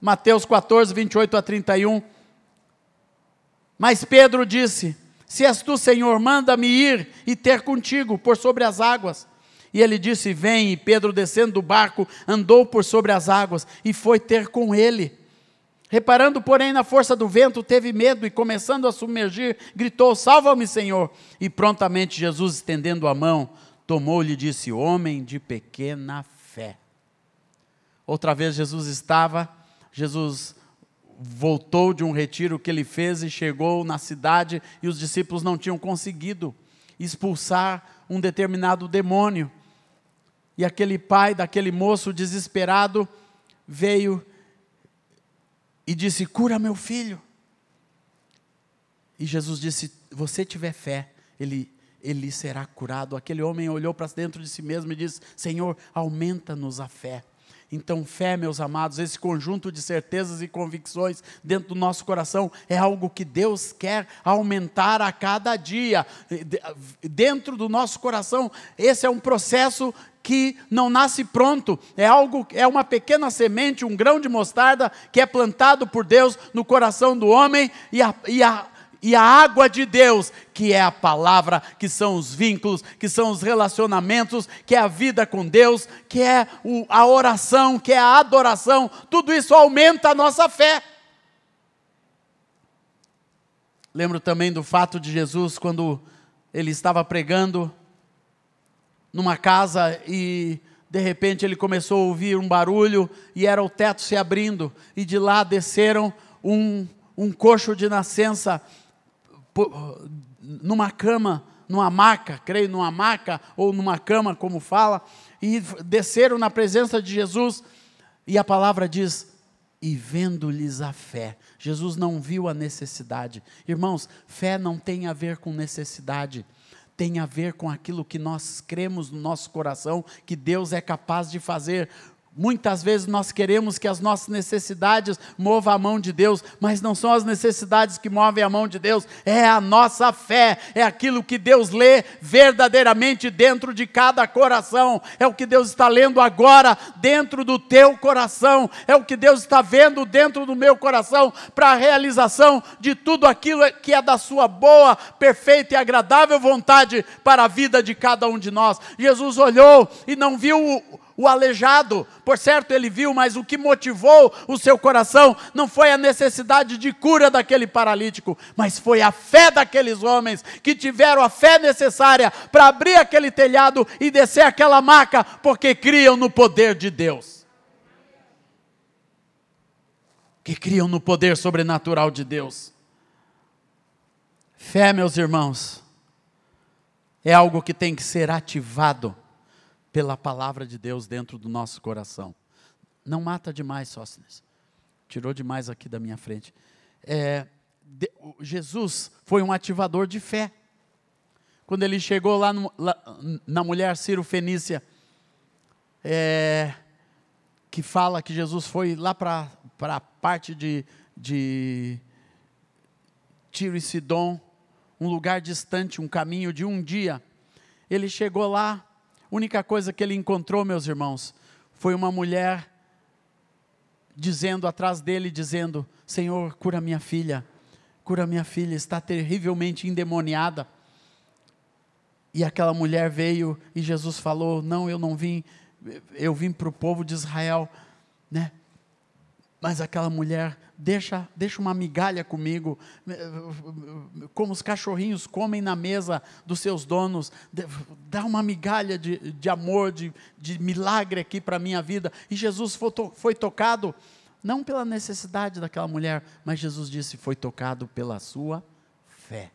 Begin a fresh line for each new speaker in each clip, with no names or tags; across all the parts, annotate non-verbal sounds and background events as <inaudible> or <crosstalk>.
Mateus 14, 28 a 31. Mas Pedro disse: Se és tu, Senhor, manda-me ir e ter contigo por sobre as águas. E ele disse: Vem. E Pedro, descendo do barco, andou por sobre as águas e foi ter com ele. Reparando, porém, na força do vento, teve medo e, começando a submergir, gritou: Salva-me, Senhor! E prontamente Jesus, estendendo a mão, tomou-lhe e disse: Homem de pequena fé. Outra vez Jesus estava, Jesus voltou de um retiro que ele fez e chegou na cidade e os discípulos não tinham conseguido expulsar um determinado demônio. E aquele pai daquele moço desesperado veio e disse: Cura meu filho. E Jesus disse: Você tiver fé, ele, ele será curado. Aquele homem olhou para dentro de si mesmo e disse: Senhor, aumenta-nos a fé. Então, fé, meus amados, esse conjunto de certezas e convicções dentro do nosso coração é algo que Deus quer aumentar a cada dia. Dentro do nosso coração, esse é um processo que não nasce pronto, é algo, é uma pequena semente, um grão de mostarda que é plantado por Deus no coração do homem e a, e a e a água de Deus, que é a palavra, que são os vínculos, que são os relacionamentos, que é a vida com Deus, que é a oração, que é a adoração, tudo isso aumenta a nossa fé. Lembro também do fato de Jesus quando ele estava pregando numa casa e de repente ele começou a ouvir um barulho e era o teto se abrindo e de lá desceram um, um coxo de nascença numa cama, numa maca, creio numa maca ou numa cama, como fala, e desceram na presença de Jesus, e a palavra diz: e vendo-lhes a fé. Jesus não viu a necessidade. Irmãos, fé não tem a ver com necessidade tem a ver com aquilo que nós cremos no nosso coração, que Deus é capaz de fazer. Muitas vezes nós queremos que as nossas necessidades movam a mão de Deus, mas não são as necessidades que movem a mão de Deus, é a nossa fé, é aquilo que Deus lê verdadeiramente dentro de cada coração, é o que Deus está lendo agora dentro do teu coração, é o que Deus está vendo dentro do meu coração para a realização de tudo aquilo que é da sua boa, perfeita e agradável vontade para a vida de cada um de nós. Jesus olhou e não viu o aleijado. Por certo, ele viu, mas o que motivou o seu coração não foi a necessidade de cura daquele paralítico, mas foi a fé daqueles homens que tiveram a fé necessária para abrir aquele telhado e descer aquela maca, porque criam no poder de Deus. Que criam no poder sobrenatural de Deus. Fé, meus irmãos, é algo que tem que ser ativado pela palavra de Deus dentro do nosso coração. Não mata demais, Sóstenes. Tirou demais aqui da minha frente. É, de, Jesus foi um ativador de fé. Quando ele chegou lá, no, lá na mulher Ciro Fenícia, é, que fala que Jesus foi lá para a parte de, de Tiro e Sidom, um lugar distante, um caminho de um dia. Ele chegou lá, única coisa que ele encontrou, meus irmãos, foi uma mulher dizendo atrás dele, dizendo: Senhor, cura minha filha, cura minha filha, está terrivelmente endemoniada. E aquela mulher veio e Jesus falou: Não, eu não vim, eu vim para o povo de Israel, né? Mas aquela mulher, deixa, deixa uma migalha comigo, como os cachorrinhos comem na mesa dos seus donos, dá uma migalha de, de amor, de, de milagre aqui para a minha vida. E Jesus foi, foi tocado, não pela necessidade daquela mulher, mas Jesus disse: foi tocado pela sua fé.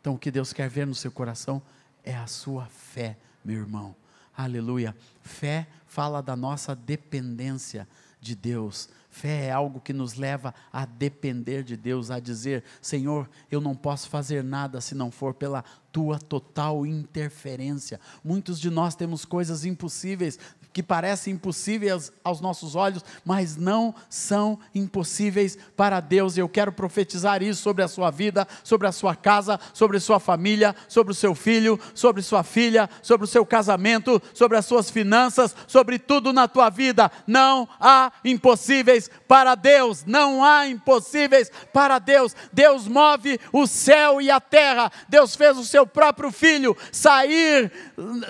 Então o que Deus quer ver no seu coração é a sua fé, meu irmão. Aleluia. Fé fala da nossa dependência de Deus. Fé é algo que nos leva a depender de Deus, a dizer: Senhor, eu não posso fazer nada se não for pela tua total interferência. Muitos de nós temos coisas impossíveis que parecem impossíveis aos nossos olhos, mas não são impossíveis para Deus. E eu quero profetizar isso sobre a sua vida, sobre a sua casa, sobre a sua família, sobre o seu filho, sobre sua filha, sobre o seu casamento, sobre as suas finanças, sobre tudo na tua vida. Não há impossíveis para Deus, não há impossíveis para Deus. Deus move o céu e a terra. Deus fez o seu próprio filho sair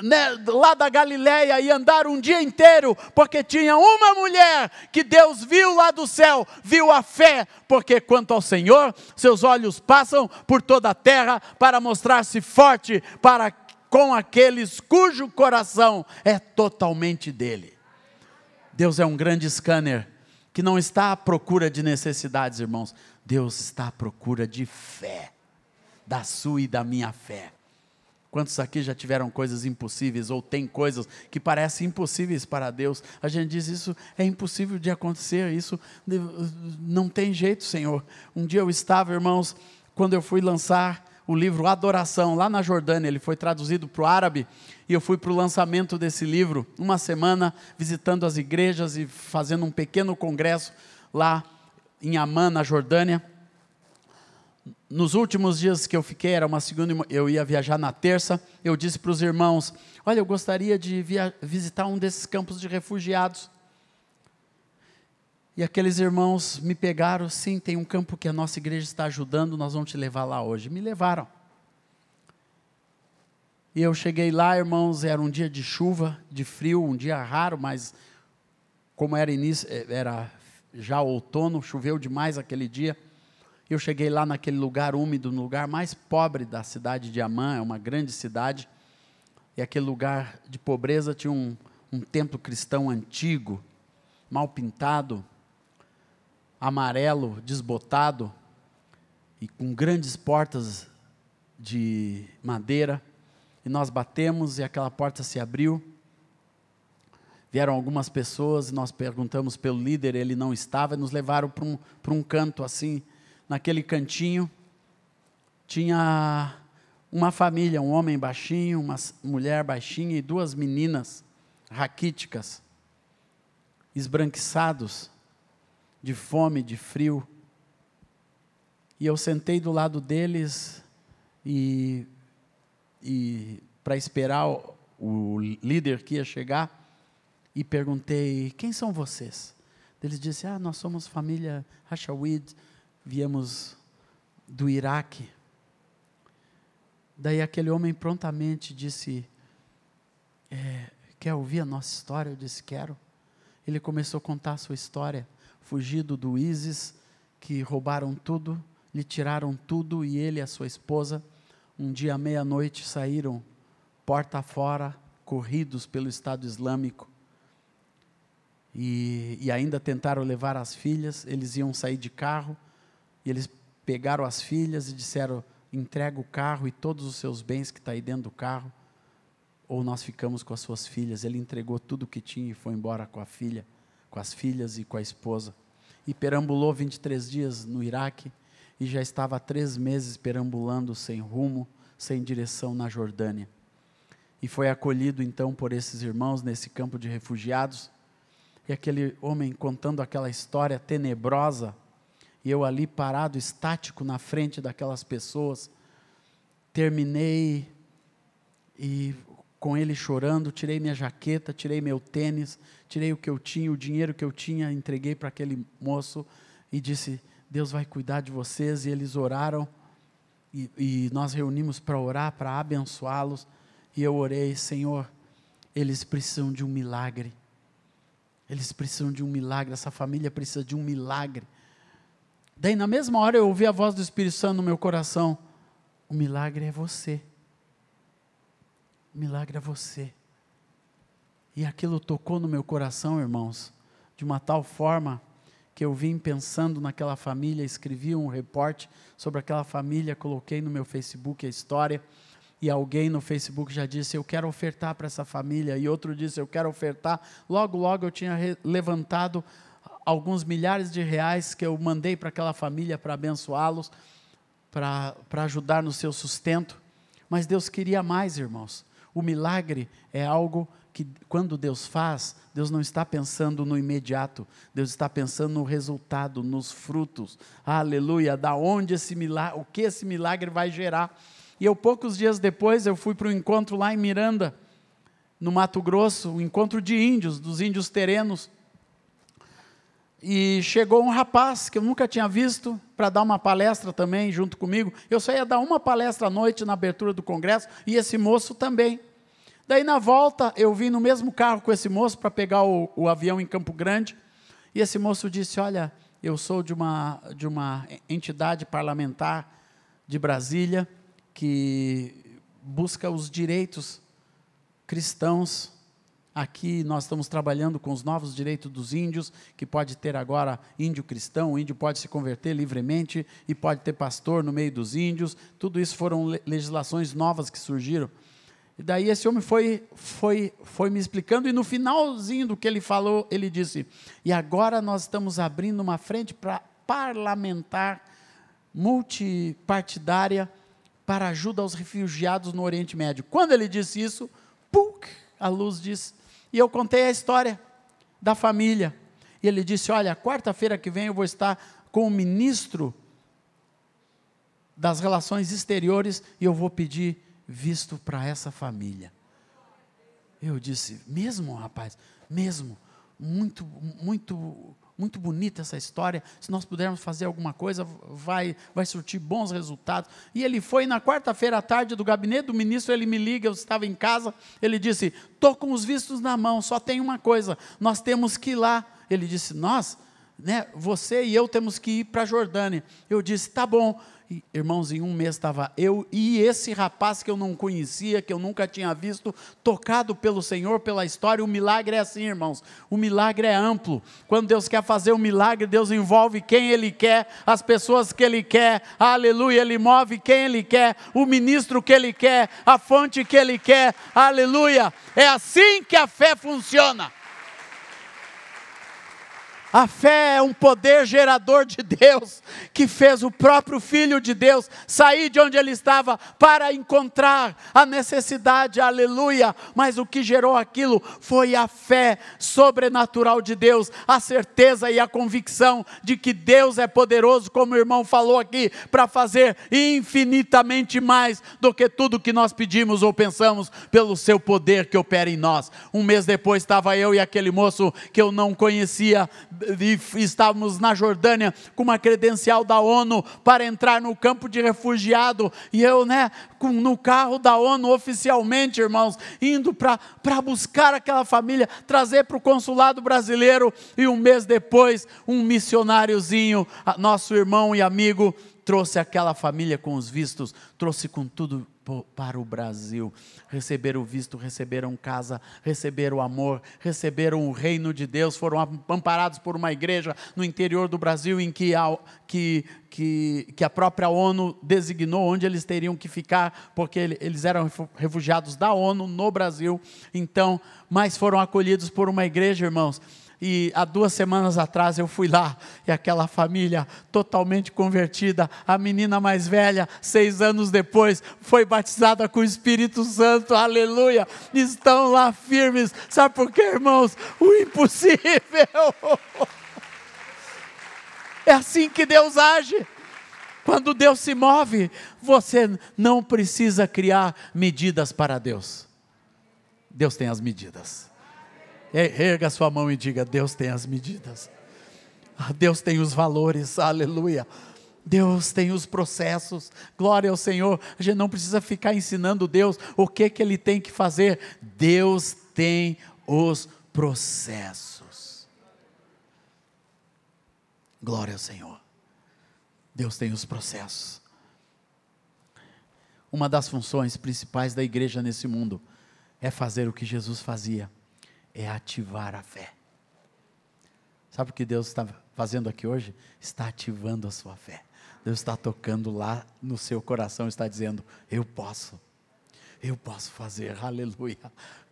né, lá da Galileia e andar um dia inteiro, porque tinha uma mulher que Deus viu lá do céu, viu a fé, porque quanto ao Senhor, seus olhos passam por toda a terra para mostrar-se forte para com aqueles cujo coração é totalmente dele. Deus é um grande scanner que não está à procura de necessidades, irmãos. Deus está à procura de fé, da sua e da minha fé. Quantos aqui já tiveram coisas impossíveis ou tem coisas que parecem impossíveis para Deus? A gente diz isso é impossível de acontecer, isso não tem jeito, Senhor. Um dia eu estava, irmãos, quando eu fui lançar o livro Adoração, lá na Jordânia, ele foi traduzido para o árabe, e eu fui para o lançamento desse livro, uma semana visitando as igrejas e fazendo um pequeno congresso lá em Amman, na Jordânia nos últimos dias que eu fiquei, era uma segunda, eu ia viajar na terça, eu disse para os irmãos: Olha, eu gostaria de visitar um desses campos de refugiados. E aqueles irmãos me pegaram, sim, tem um campo que a nossa igreja está ajudando, nós vamos te levar lá hoje. Me levaram. E eu cheguei lá, irmãos, era um dia de chuva, de frio, um dia raro, mas como era início, era já outono, choveu demais aquele dia. Eu cheguei lá naquele lugar úmido, no lugar mais pobre da cidade de Amã, é uma grande cidade, e aquele lugar de pobreza tinha um, um templo cristão antigo, mal pintado, amarelo, desbotado, e com grandes portas de madeira, e nós batemos e aquela porta se abriu. Vieram algumas pessoas e nós perguntamos pelo líder, ele não estava, e nos levaram para um, para um canto assim, naquele cantinho, tinha uma família, um homem baixinho, uma mulher baixinha e duas meninas raquíticas, esbranquiçados, de fome, de frio. E eu sentei do lado deles e, e para esperar o, o, líder que ia chegar e perguntei: quem são vocês? Eles disseram: ah, nós somos família Hashawid, viemos do Iraque. Daí aquele homem prontamente disse: é, Quer ouvir a nossa história? Eu disse: Quero. Ele começou a contar a sua história, fugido do ISIS, que roubaram tudo, lhe tiraram tudo, e ele e a sua esposa, um dia à meia-noite, saíram porta fora, corridos pelo Estado Islâmico. E, e ainda tentaram levar as filhas, eles iam sair de carro e eles pegaram as filhas e disseram: entrega o carro e todos os seus bens que está aí dentro do carro, ou nós ficamos com as suas filhas. Ele entregou tudo o que tinha e foi embora com a filha, com as filhas e com a esposa. E perambulou 23 dias no Iraque e já estava há três meses perambulando sem rumo, sem direção na Jordânia. E foi acolhido então por esses irmãos nesse campo de refugiados. E aquele homem contando aquela história tenebrosa e eu ali parado, estático na frente daquelas pessoas, terminei e com ele chorando, tirei minha jaqueta, tirei meu tênis, tirei o que eu tinha, o dinheiro que eu tinha, entreguei para aquele moço e disse: Deus vai cuidar de vocês. E eles oraram e, e nós reunimos para orar, para abençoá-los. E eu orei: Senhor, eles precisam de um milagre. Eles precisam de um milagre, essa família precisa de um milagre. Daí, na mesma hora, eu ouvi a voz do Espírito Santo no meu coração: o milagre é você. O milagre é você. E aquilo tocou no meu coração, irmãos, de uma tal forma que eu vim pensando naquela família, escrevi um reporte sobre aquela família, coloquei no meu Facebook a história, e alguém no Facebook já disse: Eu quero ofertar para essa família, e outro disse: Eu quero ofertar. Logo, logo eu tinha levantado alguns milhares de reais que eu mandei para aquela família para abençoá-los, para ajudar no seu sustento. Mas Deus queria mais, irmãos. O milagre é algo que quando Deus faz, Deus não está pensando no imediato, Deus está pensando no resultado, nos frutos. Aleluia, da onde esse milagre, o que esse milagre vai gerar. E eu poucos dias depois eu fui para um encontro lá em Miranda, no Mato Grosso, um encontro de índios, dos índios terenos. E chegou um rapaz que eu nunca tinha visto para dar uma palestra também junto comigo. Eu só ia dar uma palestra à noite na abertura do congresso e esse moço também. Daí na volta eu vim no mesmo carro com esse moço para pegar o, o, avião em Campo Grande e esse moço disse: Olha, eu sou de uma, de uma entidade parlamentar de Brasília que busca os direitos cristãos Aqui nós estamos trabalhando com os novos direitos dos índios, que pode ter agora índio cristão, o índio pode se converter livremente e pode ter pastor no meio dos índios. Tudo isso foram legislações novas que surgiram. E daí esse homem foi, foi, foi me explicando, e no finalzinho do que ele falou, ele disse: E agora nós estamos abrindo uma frente para parlamentar, multipartidária, para ajuda aos refugiados no Oriente Médio. Quando ele disse isso, puk, a luz disse: e eu contei a história da família. E ele disse: Olha, quarta-feira que vem eu vou estar com o ministro das Relações Exteriores e eu vou pedir visto para essa família. Eu disse: Mesmo, rapaz, mesmo. Muito, muito muito bonita essa história. Se nós pudermos fazer alguma coisa, vai, vai surtir bons resultados. E ele foi na quarta-feira à tarde do gabinete do ministro, ele me liga, eu estava em casa, ele disse: "Tô com os vistos na mão, só tem uma coisa, nós temos que ir lá". Ele disse: "Nós, né, você e eu temos que ir para a Jordânia". Eu disse: "Tá bom". Irmãos, em um mês estava eu e esse rapaz que eu não conhecia, que eu nunca tinha visto, tocado pelo Senhor, pela história. O milagre é assim, irmãos. O milagre é amplo. Quando Deus quer fazer um milagre, Deus envolve quem Ele quer, as pessoas que Ele quer. Aleluia. Ele move quem Ele quer, o ministro que Ele quer, a fonte que Ele quer. Aleluia. É assim que a fé funciona. A fé é um poder gerador de Deus, que fez o próprio Filho de Deus sair de onde ele estava para encontrar a necessidade, aleluia. Mas o que gerou aquilo foi a fé sobrenatural de Deus, a certeza e a convicção de que Deus é poderoso, como o irmão falou aqui, para fazer infinitamente mais do que tudo que nós pedimos ou pensamos, pelo seu poder que opera em nós. Um mês depois estava eu e aquele moço que eu não conhecia e estávamos na Jordânia com uma credencial da ONU para entrar no campo de refugiado, e eu, né, com, no carro da ONU oficialmente, irmãos, indo para buscar aquela família, trazer para o consulado brasileiro, e um mês depois, um missionáriozinho, nosso irmão e amigo, trouxe aquela família com os vistos, trouxe com tudo para o Brasil. Receberam o visto, receberam casa, receberam amor, receberam o reino de Deus, foram amparados por uma igreja no interior do Brasil em que a, que, que, que a própria ONU designou onde eles teriam que ficar, porque eles eram refugiados da ONU no Brasil. Então, mas foram acolhidos por uma igreja, irmãos e há duas semanas atrás eu fui lá e aquela família totalmente convertida, a menina mais velha, seis anos depois, foi batizada com o Espírito Santo, aleluia, estão lá firmes, sabe por quê, irmãos? O impossível. É assim que Deus age. Quando Deus se move, você não precisa criar medidas para Deus. Deus tem as medidas. Erga sua mão e diga: Deus tem as medidas. Ah, Deus tem os valores, aleluia. Deus tem os processos, glória ao Senhor. A gente não precisa ficar ensinando Deus o que, que Ele tem que fazer. Deus tem os processos. Glória ao Senhor. Deus tem os processos. Uma das funções principais da igreja nesse mundo é fazer o que Jesus fazia é ativar a fé. Sabe o que Deus está fazendo aqui hoje? Está ativando a sua fé. Deus está tocando lá no seu coração, está dizendo: Eu posso, eu posso fazer, <laughs> aleluia.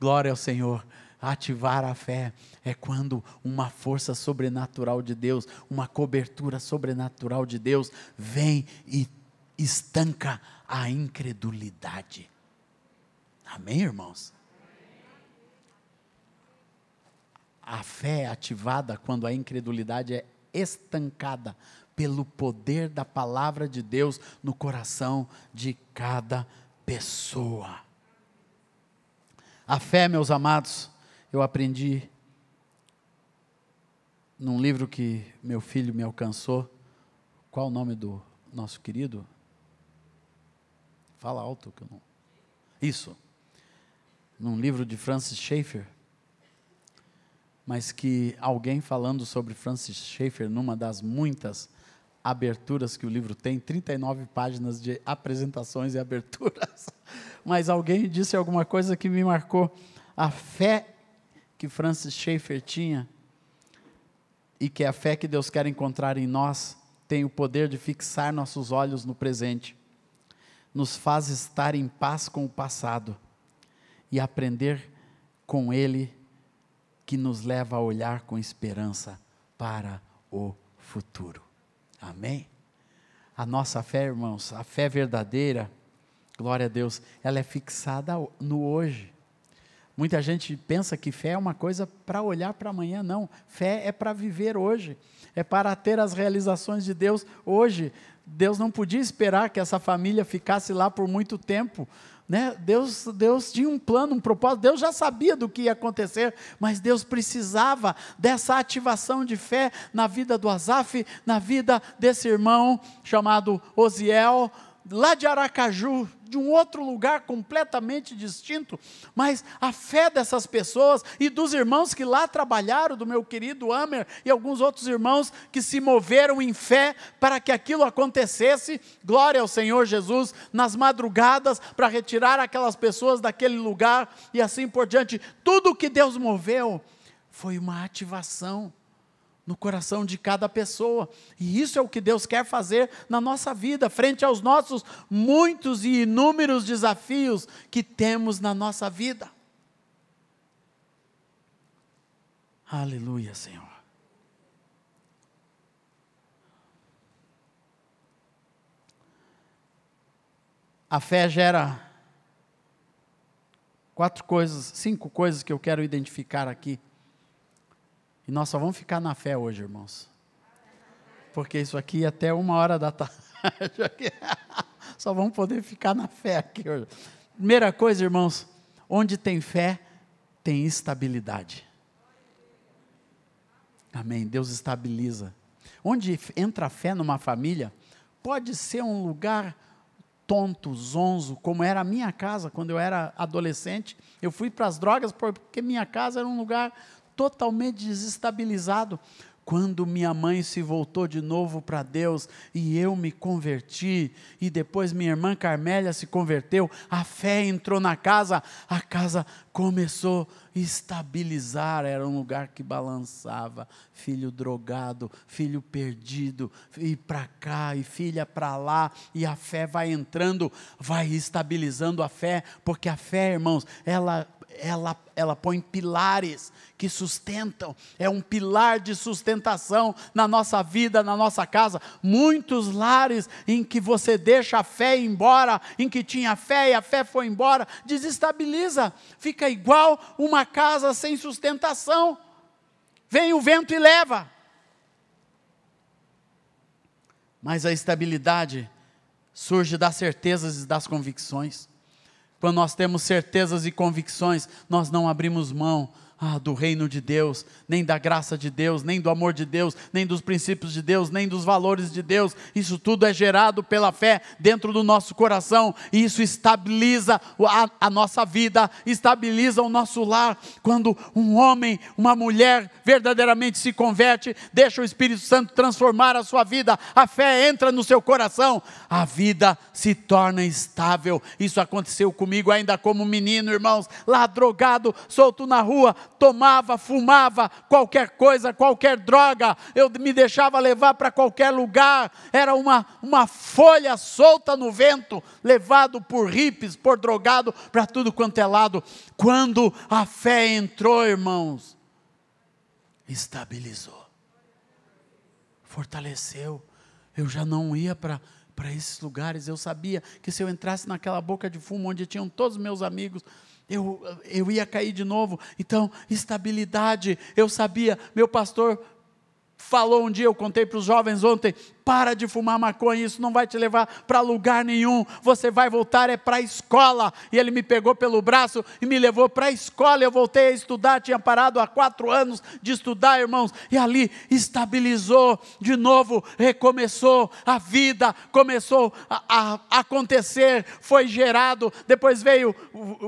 Glória ao Senhor. Ativar a fé é quando uma força sobrenatural de Deus, uma cobertura sobrenatural de Deus vem e estanca a incredulidade. Amém, irmãos? A fé é ativada quando a incredulidade é estancada pelo poder da palavra de Deus no coração de cada pessoa. A fé, meus amados, eu aprendi num livro que meu filho me alcançou. Qual o nome do nosso querido? Fala alto que eu não. Isso. Num livro de Francis Schaeffer. Mas que alguém falando sobre Francis Schaeffer, numa das muitas aberturas que o livro tem, 39 páginas de apresentações e aberturas. <laughs> Mas alguém disse alguma coisa que me marcou. A fé que Francis Schaeffer tinha e que a fé que Deus quer encontrar em nós tem o poder de fixar nossos olhos no presente, nos faz estar em paz com o passado e aprender com Ele, que nos leva a olhar com esperança para o futuro. Amém? A nossa fé, irmãos, a fé verdadeira, glória a Deus, ela é fixada no hoje. Muita gente pensa que fé é uma coisa para olhar para amanhã, não. Fé é para viver hoje, é para ter as realizações de Deus hoje. Deus não podia esperar que essa família ficasse lá por muito tempo. Né? Deus, Deus tinha um plano, um propósito, Deus já sabia do que ia acontecer, mas Deus precisava dessa ativação de fé na vida do Azaf, na vida desse irmão chamado Osiel, lá de Aracaju, de um outro lugar completamente distinto, mas a fé dessas pessoas e dos irmãos que lá trabalharam, do meu querido Amer e alguns outros irmãos que se moveram em fé para que aquilo acontecesse, glória ao Senhor Jesus, nas madrugadas para retirar aquelas pessoas daquele lugar e assim por diante. Tudo que Deus moveu foi uma ativação no coração de cada pessoa. E isso é o que Deus quer fazer na nossa vida, frente aos nossos muitos e inúmeros desafios que temos na nossa vida. Aleluia, Senhor. A fé gera quatro coisas, cinco coisas que eu quero identificar aqui e nós só vamos ficar na fé hoje, irmãos. Porque isso aqui até uma hora da <laughs> tarde. só vamos poder ficar na fé aqui hoje. Primeira coisa, irmãos, onde tem fé, tem estabilidade. Amém. Deus estabiliza. Onde entra a fé numa família, pode ser um lugar tonto, zonzo, como era a minha casa quando eu era adolescente. Eu fui para as drogas porque minha casa era um lugar totalmente desestabilizado. Quando minha mãe se voltou de novo para Deus e eu me converti, e depois minha irmã Carmélia se converteu, a fé entrou na casa, a casa começou a estabilizar, era um lugar que balançava, filho drogado, filho perdido, e para cá e filha para lá, e a fé vai entrando, vai estabilizando a fé, porque a fé, irmãos, ela ela, ela põe pilares que sustentam, é um pilar de sustentação na nossa vida, na nossa casa. Muitos lares em que você deixa a fé embora, em que tinha fé e a fé foi embora, desestabiliza, fica igual uma casa sem sustentação. Vem o vento e leva. Mas a estabilidade surge das certezas e das convicções. Quando nós temos certezas e convicções, nós não abrimos mão ah, do reino de Deus, nem da graça de Deus, nem do amor de Deus, nem dos princípios de Deus, nem dos valores de Deus. Isso tudo é gerado pela fé dentro do nosso coração e isso estabiliza a, a nossa vida, estabiliza o nosso lar. Quando um homem, uma mulher verdadeiramente se converte, deixa o Espírito Santo transformar a sua vida, a fé entra no seu coração, a vida se torna estável. Isso aconteceu comigo ainda como menino, irmãos, lá drogado, solto na rua tomava, fumava qualquer coisa, qualquer droga, eu me deixava levar para qualquer lugar, era uma, uma folha solta no vento, levado por hippies, por drogado, para tudo quanto é lado. Quando a fé entrou, irmãos, estabilizou, fortaleceu. Eu já não ia para para esses lugares. Eu sabia que se eu entrasse naquela boca de fumo onde tinham todos os meus amigos, eu, eu ia cair de novo. Então, estabilidade. Eu sabia, meu pastor falou um dia, eu contei para os jovens ontem, para de fumar maconha, isso não vai te levar para lugar nenhum. Você vai voltar é para a escola. E ele me pegou pelo braço e me levou para a escola. Eu voltei a estudar, tinha parado há quatro anos de estudar, irmãos. E ali estabilizou de novo, recomeçou a vida, começou a, a acontecer, foi gerado. Depois veio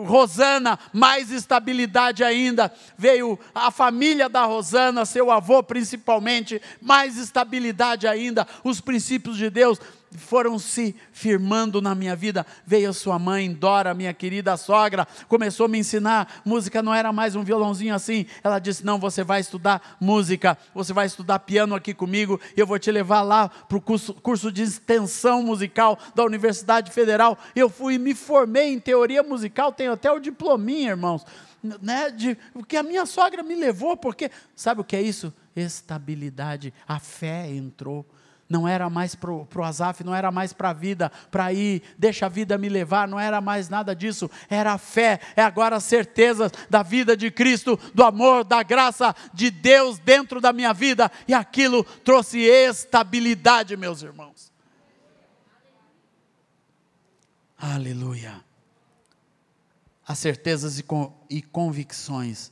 Rosana, mais estabilidade ainda. Veio a família da Rosana, seu avô principalmente, mais estabilidade ainda os princípios de Deus foram se firmando na minha vida. Veio a sua mãe, Dora, minha querida sogra, começou a me ensinar música, não era mais um violãozinho assim. Ela disse: Não, você vai estudar música, você vai estudar piano aqui comigo, e eu vou te levar lá para o curso, curso de extensão musical da Universidade Federal. Eu fui e me formei em teoria musical, tenho até o diplominha, irmãos. Né, de, que a minha sogra me levou, porque sabe o que é isso? Estabilidade, a fé entrou não era mais para o Azaf, não era mais para a vida, para ir, deixa a vida me levar, não era mais nada disso, era a fé, é agora a certeza da vida de Cristo, do amor, da graça de Deus dentro da minha vida, e aquilo trouxe estabilidade, meus irmãos. Aleluia. As certezas e convicções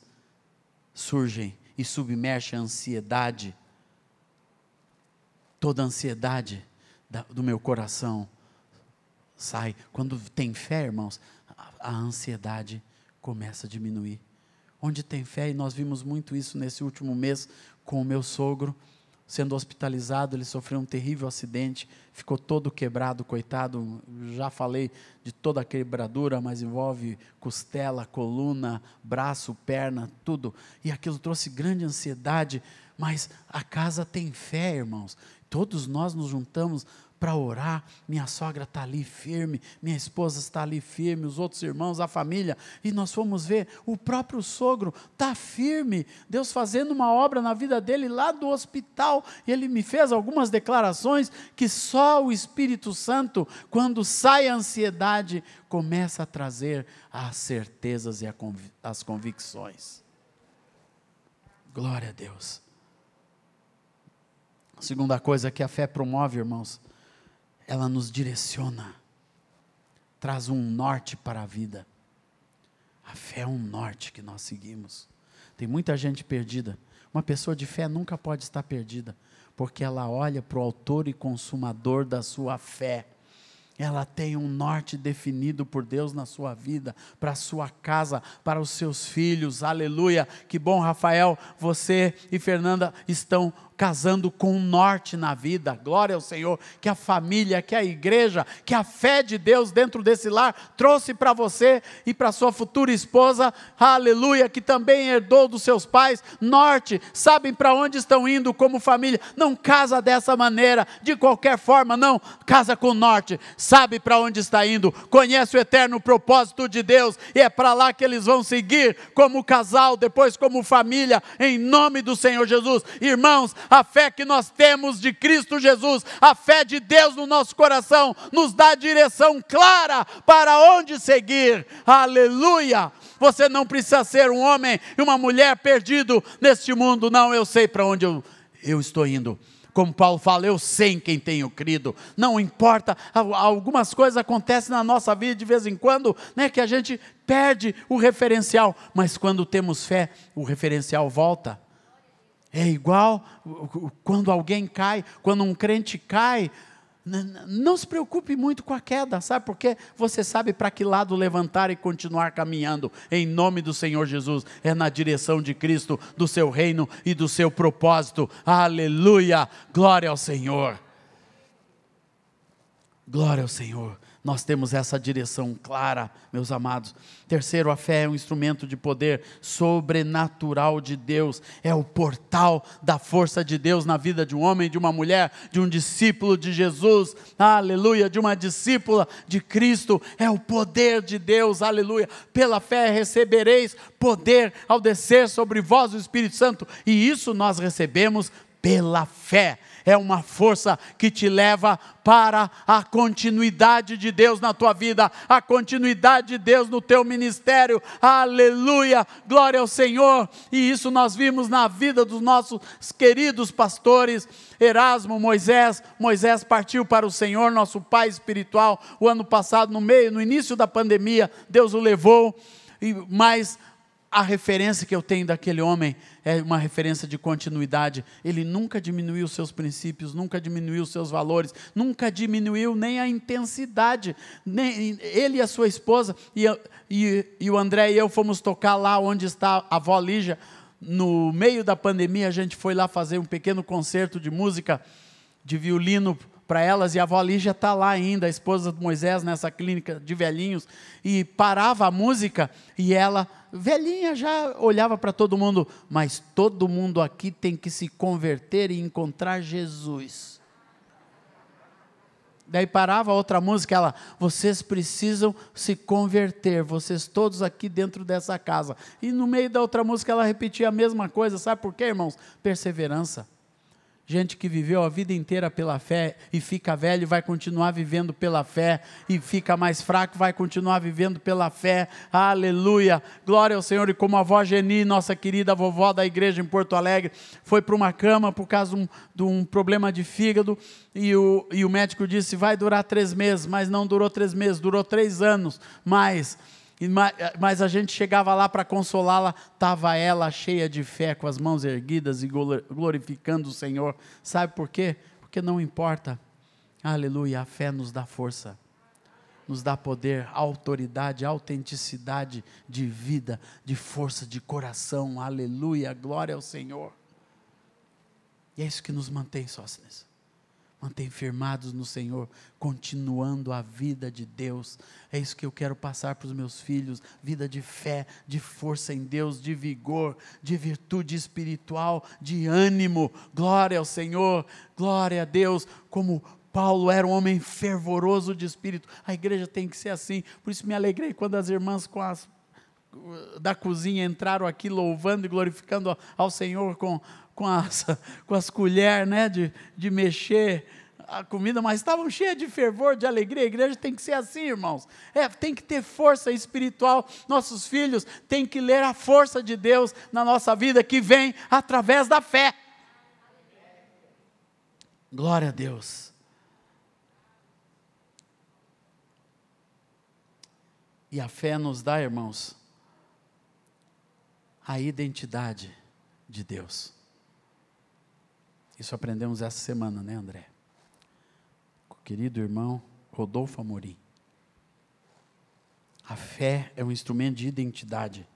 surgem e submergem a ansiedade toda a ansiedade do meu coração sai. Quando tem fé, irmãos, a, ansiedade começa a diminuir. Onde tem fé, e nós vimos muito isso nesse último mês com o meu sogro, sendo hospitalizado, ele sofreu um terrível acidente, ficou todo quebrado, coitado. Já falei de toda a quebradura, mas envolve costela, coluna, braço, perna, tudo. E aquilo trouxe grande ansiedade, mas a casa tem fé, irmãos. Todos nós nos juntamos para orar. Minha sogra está ali firme, minha esposa está ali firme, os outros irmãos, a família. E nós fomos ver, o próprio sogro está firme. Deus fazendo uma obra na vida dele lá do hospital. E ele me fez algumas declarações que só o Espírito Santo, quando sai a ansiedade, começa a trazer as certezas e as convicções. Glória a Deus. Segunda coisa que a fé promove, irmãos, ela nos direciona, traz um norte para a vida. A fé é um norte que nós seguimos. Tem muita gente perdida. Uma pessoa de fé nunca pode estar perdida, porque ela olha para o autor e consumador da sua fé ela tem um norte definido por Deus na sua vida, para a sua casa, para os seus filhos. Aleluia. Que bom, Rafael, você e Fernanda estão casando com um norte na vida. Glória ao Senhor. Que a família, que a igreja, que a fé de Deus dentro desse lar trouxe para você e para sua futura esposa. Aleluia, que também herdou dos seus pais norte. Sabem para onde estão indo como família. Não casa dessa maneira, de qualquer forma, não. Casa com norte. Sabe para onde está indo. Conhece o eterno propósito de Deus e é para lá que eles vão seguir como casal, depois como família, em nome do Senhor Jesus. Irmãos, a fé que nós temos de Cristo Jesus, a fé de Deus no nosso coração, nos dá direção clara para onde seguir. Aleluia! Você não precisa ser um homem e uma mulher perdido neste mundo, não, eu sei para onde eu, eu estou indo como Paulo fala, eu sei em quem tenho crido. Não importa, algumas coisas acontecem na nossa vida de vez em quando, né, que a gente perde o referencial, mas quando temos fé, o referencial volta. É igual quando alguém cai, quando um crente cai, não se preocupe muito com a queda, sabe? Porque você sabe para que lado levantar e continuar caminhando, em nome do Senhor Jesus, é na direção de Cristo, do seu reino e do seu propósito. Aleluia! Glória ao Senhor. Glória ao Senhor nós temos essa direção clara, meus amados. Terceiro, a fé é um instrumento de poder sobrenatural de Deus, é o portal da força de Deus na vida de um homem, de uma mulher, de um discípulo de Jesus, aleluia, de uma discípula de Cristo, é o poder de Deus, aleluia. Pela fé recebereis poder ao descer sobre vós o Espírito Santo, e isso nós recebemos pela fé. É uma força que te leva para a continuidade de Deus na tua vida, a continuidade de Deus no teu ministério. Aleluia! Glória ao Senhor. E isso nós vimos na vida dos nossos queridos pastores Erasmo, Moisés. Moisés partiu para o Senhor, nosso pai espiritual, o ano passado no meio, no início da pandemia, Deus o levou. Mas a referência que eu tenho daquele homem é uma referência de continuidade. Ele nunca diminuiu seus princípios, nunca diminuiu seus valores, nunca diminuiu nem a intensidade. Nem, ele e a sua esposa, e, e, e o André e eu fomos tocar lá onde está a avó Lígia. No meio da pandemia, a gente foi lá fazer um pequeno concerto de música de violino para elas, e a avó Lígia está lá ainda, a esposa de Moisés, nessa clínica de velhinhos, e parava a música, e ela, velhinha, já olhava para todo mundo, mas todo mundo aqui tem que se converter e encontrar Jesus. Daí parava outra música, ela, vocês precisam se converter, vocês todos aqui dentro dessa casa. E no meio da outra música ela repetia a mesma coisa, sabe por quê, irmãos? Perseverança. Gente que viveu a vida inteira pela fé e fica velho vai continuar vivendo pela fé, e fica mais fraco vai continuar vivendo pela fé. Aleluia! Glória ao Senhor. E como a avó Geni, nossa querida vovó da igreja em Porto Alegre, foi para uma cama por causa de um, de um problema de fígado, e o, e o médico disse: vai durar três meses, mas não durou três meses, durou três anos mais. Mas a gente chegava lá para consolá-la, estava ela cheia de fé, com as mãos erguidas e glorificando o Senhor. Sabe por quê? Porque não importa. Aleluia, a fé nos dá força, nos dá poder, autoridade, autenticidade de vida, de força de coração. Aleluia, glória ao Senhor. E é isso que nos mantém sócios mantém firmados no Senhor, continuando a vida de Deus. É isso que eu quero passar para os meus filhos: vida de fé, de força em Deus, de vigor, de virtude espiritual, de ânimo. Glória ao Senhor, glória a Deus. Como Paulo era um homem fervoroso de espírito, a igreja tem que ser assim. Por isso me alegrei quando as irmãs com as da cozinha entraram aqui louvando e glorificando ao Senhor com com as, <laughs> com as colheres né, de, de mexer a comida, mas estavam cheias de fervor, de alegria. A igreja tem que ser assim, irmãos. É, tem que ter força espiritual. Nossos filhos têm que ler a força de Deus na nossa vida, que vem através da fé. Glória a Deus. E a fé nos dá, irmãos, a identidade de Deus. Isso aprendemos essa semana, né, André? Com o querido irmão Rodolfo Amorim. A fé é um instrumento de identidade.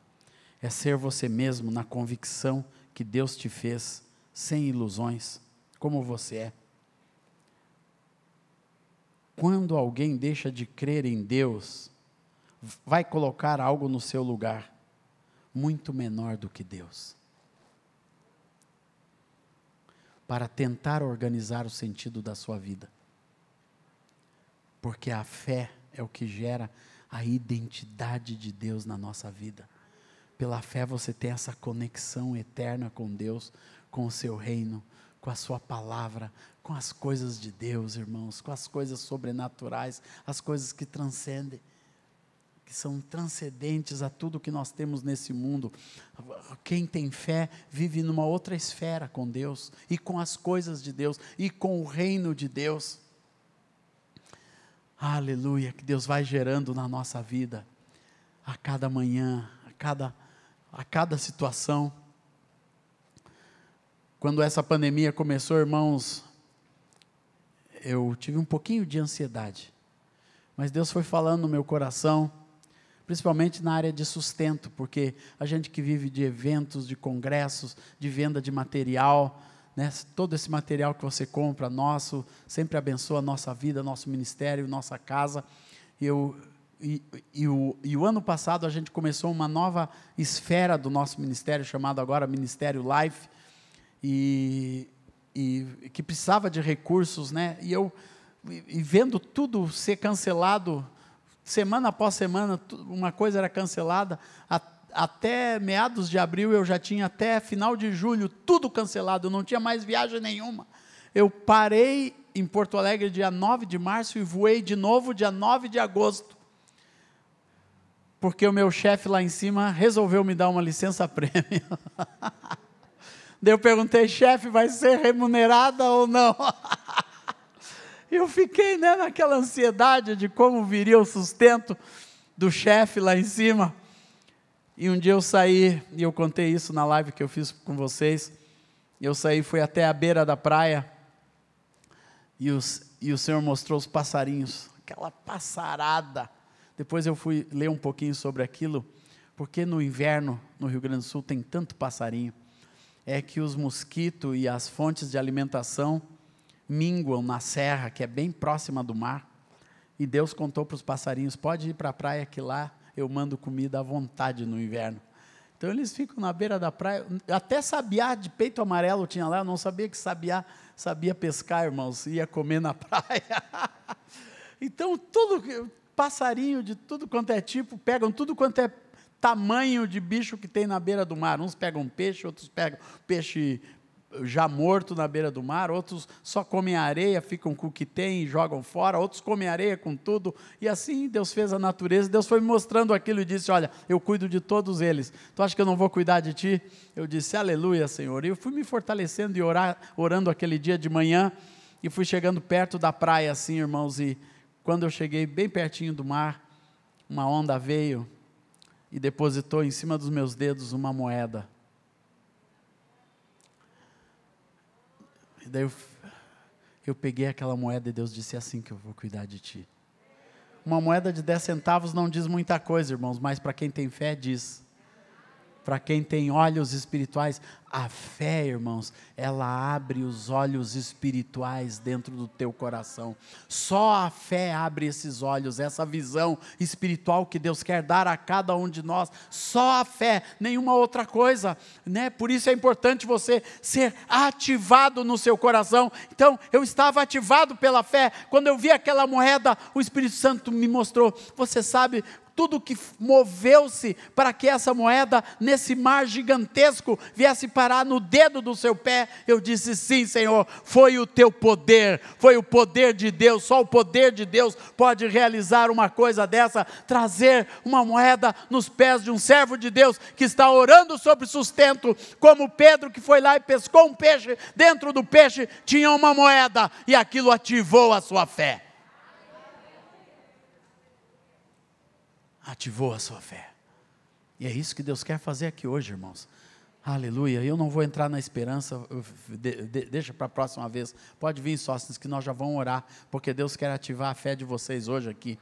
É ser você mesmo na convicção que Deus te fez, sem ilusões, como você é. Quando alguém deixa de crer em Deus, vai colocar algo no seu lugar muito menor do que Deus. para tentar organizar o sentido da sua vida. Porque a fé é o que gera a identidade de Deus na nossa vida. Pela fé você tem essa conexão eterna com Deus, com o seu reino, com a sua palavra, com as coisas de Deus, irmãos, com as coisas sobrenaturais, as coisas que transcendem que são transcendentes a tudo que nós temos nesse mundo. Quem tem fé vive numa outra esfera com Deus e com as coisas de Deus e com o reino de Deus. Aleluia, que Deus vai gerando na nossa vida a cada manhã, a cada a cada situação. Quando essa pandemia começou, irmãos, eu tive um pouquinho de ansiedade. Mas Deus foi falando no meu coração principalmente na área de sustento, porque a gente que vive de eventos, de congressos, de venda de material, né, todo esse material que você compra, nosso, sempre abençoa a nossa vida, nosso ministério, nossa casa. Eu, e, e, o, e o ano passado a gente começou uma nova esfera do nosso ministério, chamado agora Ministério Life, e, e que precisava de recursos, né? E eu, e vendo tudo ser cancelado, semana após semana, uma coisa era cancelada, até meados de abril eu já tinha até final de julho tudo cancelado, eu não tinha mais viagem nenhuma. Eu parei em Porto Alegre dia 9 de março e voei de novo dia 9 de agosto. Porque o meu chefe lá em cima resolveu me dar uma licença prêmio. <laughs> Daí eu perguntei, chefe, vai ser remunerada ou não? <laughs> eu fiquei né, naquela ansiedade de como viria o sustento do chefe lá em cima. E um dia eu saí, e eu contei isso na live que eu fiz com vocês. Eu saí, fui até a beira da praia, e, os, e o Senhor mostrou os passarinhos, aquela passarada. Depois eu fui ler um pouquinho sobre aquilo, porque no inverno, no Rio Grande do Sul, tem tanto passarinho. É que os mosquitos e as fontes de alimentação minguam na serra, que é bem próxima do mar. E Deus contou para os passarinhos: pode ir para a praia que lá eu mando comida à vontade no inverno. Então eles ficam na beira da praia. Até sabiá de peito amarelo tinha lá. Eu não sabia que sabiá sabia pescar, irmãos. Ia comer na <laughs> praia. então tudo, passarinho de tudo quanto é tipo, pegam tudo quanto é tamanho de bicho que tem na beira do mar. Uns pegam peixe, outros pegam peixe já morto na beira do mar, outros só comem areia, ficam com o que tem e jogam fora, outros comem areia com tudo, e assim Deus fez a natureza, Deus foi me mostrando aquilo e disse, olha, eu cuido de todos eles, tu acha que eu não vou cuidar de ti? Eu disse, aleluia Senhor, e eu fui me fortalecendo e orar, orando aquele dia de manhã, e fui chegando perto da praia assim, irmãos, e quando eu cheguei bem pertinho do mar, uma onda veio e depositou em cima dos meus dedos uma moeda, daí eu, eu peguei aquela moeda e Deus disse: é assim que eu vou cuidar de ti. Uma moeda de 10 centavos não diz muita coisa, irmãos, mas para quem tem fé diz. Para quem tem olhos espirituais, a fé, irmãos, ela abre os olhos espirituais dentro do teu coração. Só a fé abre esses olhos, essa visão espiritual que Deus quer dar a cada um de nós. Só a fé, nenhuma outra coisa, né? Por isso é importante você ser ativado no seu coração. Então, eu estava ativado pela fé. Quando eu vi aquela moeda, o Espírito Santo me mostrou. Você sabe tudo que moveu-se para que essa moeda, nesse mar gigantesco, viesse parar no dedo do seu pé, eu disse: sim, Senhor, foi o teu poder, foi o poder de Deus, só o poder de Deus pode realizar uma coisa dessa, trazer uma moeda nos pés de um servo de Deus que está orando sobre sustento, como Pedro que foi lá e pescou um peixe, dentro do peixe tinha uma moeda, e aquilo ativou a sua fé. Ativou a sua fé. E é isso que Deus quer fazer aqui hoje, irmãos. Aleluia. Eu não vou entrar na esperança, deixa para a próxima vez. Pode vir, sócios, que nós já vamos orar, porque Deus quer ativar a fé de vocês hoje aqui.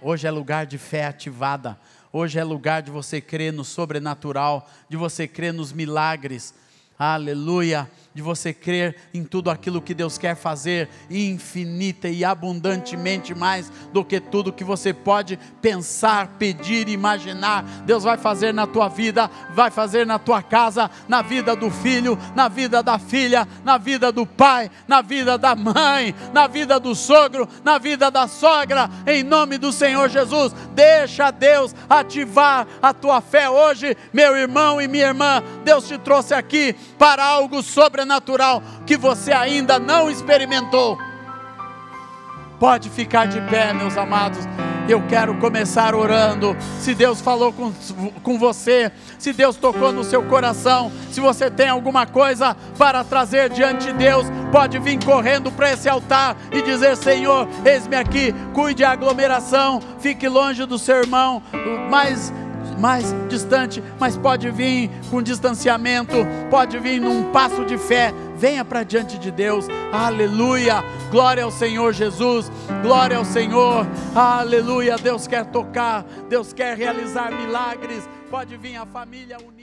Hoje é lugar de fé ativada. Hoje é lugar de você crer no sobrenatural, de você crer nos milagres. Aleluia de você crer em tudo aquilo que Deus quer fazer, infinita e abundantemente mais do que tudo que você pode pensar, pedir, imaginar. Deus vai fazer na tua vida, vai fazer na tua casa, na vida do filho, na vida da filha, na vida do pai, na vida da mãe, na vida do sogro, na vida da sogra, em nome do Senhor Jesus. Deixa Deus ativar a tua fé hoje, meu irmão e minha irmã. Deus te trouxe aqui para algo sobre sobrenatural que você ainda não experimentou. Pode ficar de pé, meus amados. Eu quero começar orando. Se Deus falou com, com você, se Deus tocou no seu coração, se você tem alguma coisa para trazer diante de Deus, pode vir correndo para esse altar e dizer: Senhor, eis-me aqui, cuide a aglomeração, fique longe do seu irmão, mais mais distante, mas pode vir com distanciamento, pode vir num passo de fé. Venha para diante de Deus, aleluia, glória ao Senhor Jesus, glória ao Senhor, aleluia. Deus quer tocar, Deus quer realizar milagres. Pode vir a família unida.